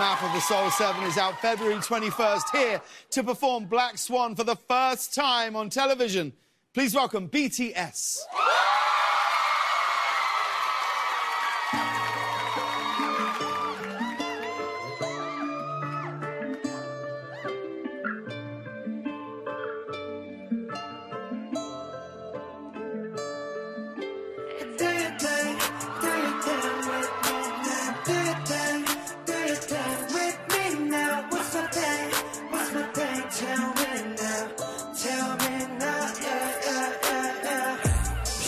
Map of the Soul 7 is out February 21st here to perform Black Swan for the first time on television. Please welcome BTS.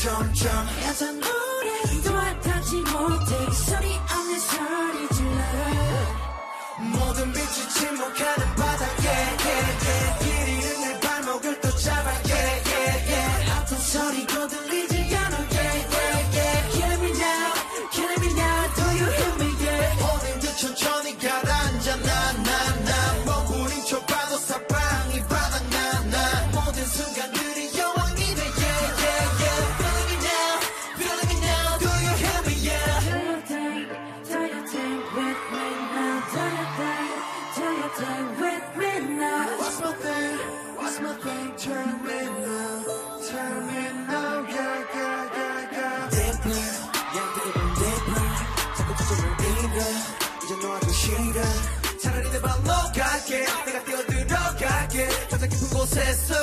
점점점 여 곳에서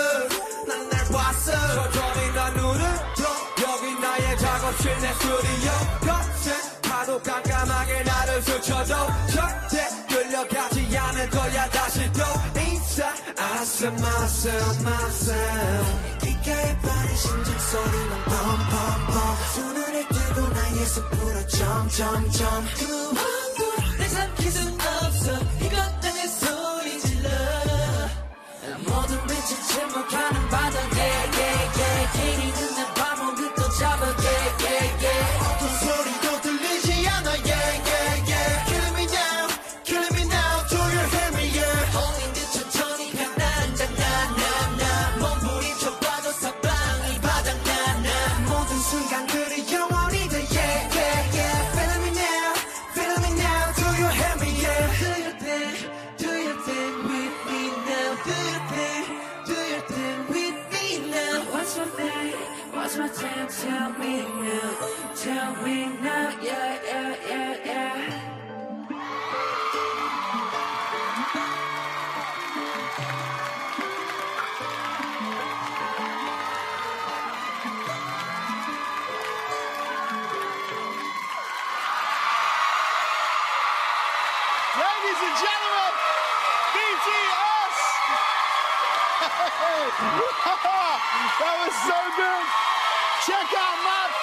나는 날 봤어. 천천히 난 눈을 떠 여기 나의 작업실 내 스튜디오. 거센 파도 깜깜하게 나를 스쳐도 절대 끌려가지 않을 거야 다시 또 인사. I said myself myself 귓가에 빠른 심장 소리만 펑펑펑. 두 눈을 뜨고 나의 숲으로 점점점. 그 아무도 내 삼킬 순 없어. 질러 모든 빛이 침묵하 What's my thing? What's my thing? Tell me now. Tell me now. Yeah, yeah, yeah, yeah. that was so good. Check out Map